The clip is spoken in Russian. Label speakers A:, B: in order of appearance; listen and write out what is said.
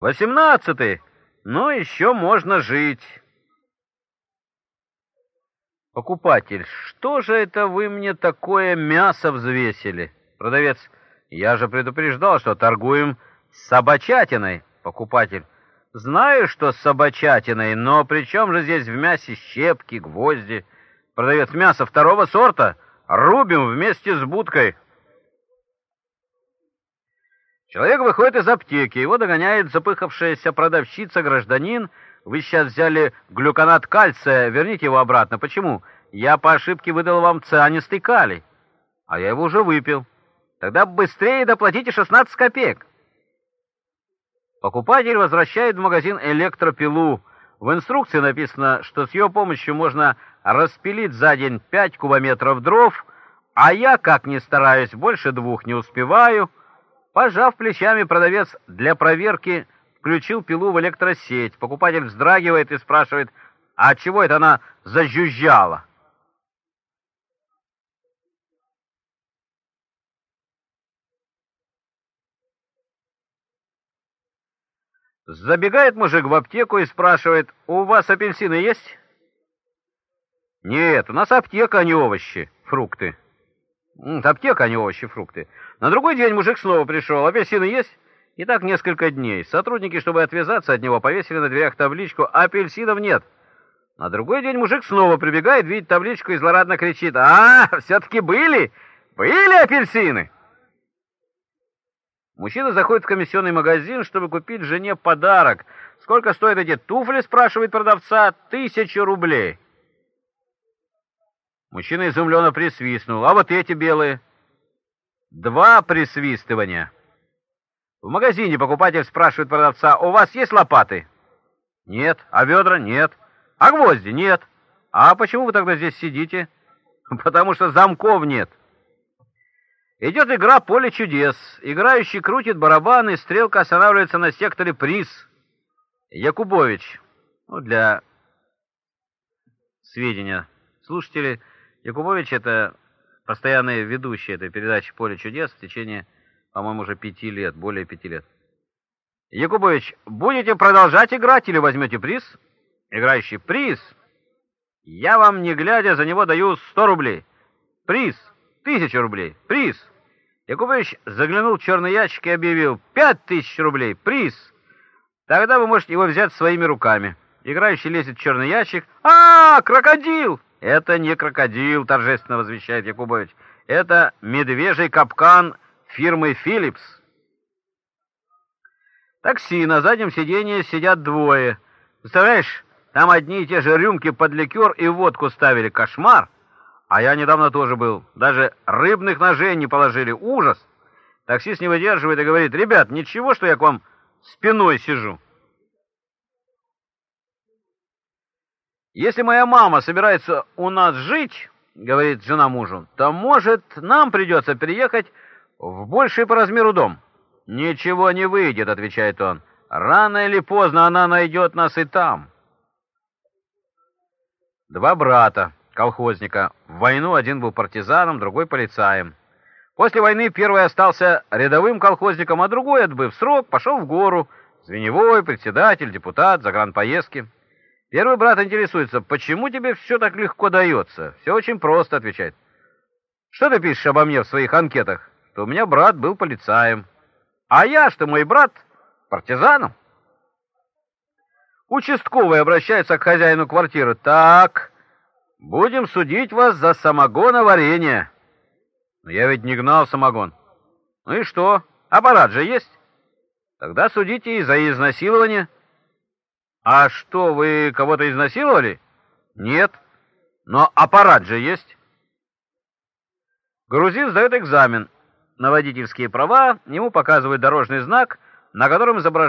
A: Восемнадцатый, но еще можно жить. Покупатель, что же это вы мне такое мясо взвесили? Продавец, я же предупреждал, что торгуем собачатиной. Покупатель, знаю, что собачатиной, но при чем же здесь в мясе щепки, гвозди? Продавец, мясо второго сорта рубим вместе с будкой. Человек выходит из аптеки, его догоняет запыхавшаяся продавщица-гражданин. Вы сейчас взяли глюконат кальция, верните его обратно. Почему? Я по ошибке выдал вам цианистый калий, а я его уже выпил. Тогда быстрее доплатите 16 копеек. Покупатель возвращает в магазин электропилу. В инструкции написано, что с ее помощью можно распилить за день 5 кубометров дров, а я, как ни стараюсь, больше двух не успеваю. Пожав плечами, продавец для проверки включил пилу в электросеть. Покупатель вздрагивает и спрашивает, а чего это она зажужжала? Забегает мужик в аптеку и спрашивает, у вас апельсины есть? Нет, у нас аптека, а не овощи, фрукты. Аптека, а не овощи, фрукты. На другой день мужик снова пришел. Апельсины есть? И так несколько дней. Сотрудники, чтобы отвязаться от него, повесили на дверях табличку «Апельсинов нет». На другой день мужик снова прибегает, видит табличку и злорадно кричит «А, все-таки были? Были апельсины?» Мужчина заходит в комиссионный магазин, чтобы купить жене подарок. «Сколько стоят эти туфли?» — спрашивает продавца. «Тысячу рублей». Мужчина изумленно присвистнул. «А вот эти белые?» «Два присвистывания». В магазине покупатель спрашивает продавца, «У вас есть лопаты?» «Нет». «А ведра?» «Нет». «А гвозди?» «Нет». «А почему вы тогда здесь сидите?» «Потому что замков нет». Идет игра «Поле чудес». Играющий крутит барабан, и стрелка останавливается на секторе «Приз». Якубович. Ну, для сведения слушателей, Якубович — это постоянный ведущий этой передачи «Поле чудес» в течение, по-моему, уже пяти лет, более пяти лет. Якубович, будете продолжать играть или возьмете приз? Играющий приз. Я вам, не глядя, за него даю сто рублей. Приз. Тысяча рублей. Приз. Якубович заглянул в черный ящик и объявил. Пять тысяч рублей. Приз. Тогда вы можете его взять своими руками. Играющий лезет в черный ящик. А, крокодил! Это не крокодил, торжественно возвещает Якубович. Это медвежий капкан фирмы «Филлипс». Такси, на заднем сиденье сидят двое. Представляешь, там одни и те же рюмки под ликер и водку ставили. Кошмар! А я недавно тоже был. Даже рыбных ножей не положили. Ужас! Таксист не выдерживает и говорит, ребят, ничего, что я к вам спиной сижу. Если моя мама собирается у нас жить, говорит жена мужу, то, может, нам придется переехать в больший по размеру дом. Ничего не выйдет, отвечает он. Рано или поздно она найдет нас и там. Два брата колхозника. В войну один был партизаном, другой полицаем. После войны первый остался рядовым колхозником, а другой, отбыв срок, пошел в гору. Звеневой, председатель, депутат, загранпоездки. Первый брат интересуется, почему тебе все так легко дается? Все очень просто, отвечает. Что ты пишешь обо мне в своих анкетах? Что у меня брат был полицаем. А я, что мой брат партизаном. Участковый обращается к хозяину квартиры. Так, Будем судить вас за самогоноварение. Но я ведь не гнал самогон. Ну и что? Аппарат же есть. Тогда судите и за изнасилование. А что, вы кого-то изнасиловали? Нет. Но аппарат же есть. Грузин сдает экзамен на водительские права, ему показывают дорожный знак, на котором изображен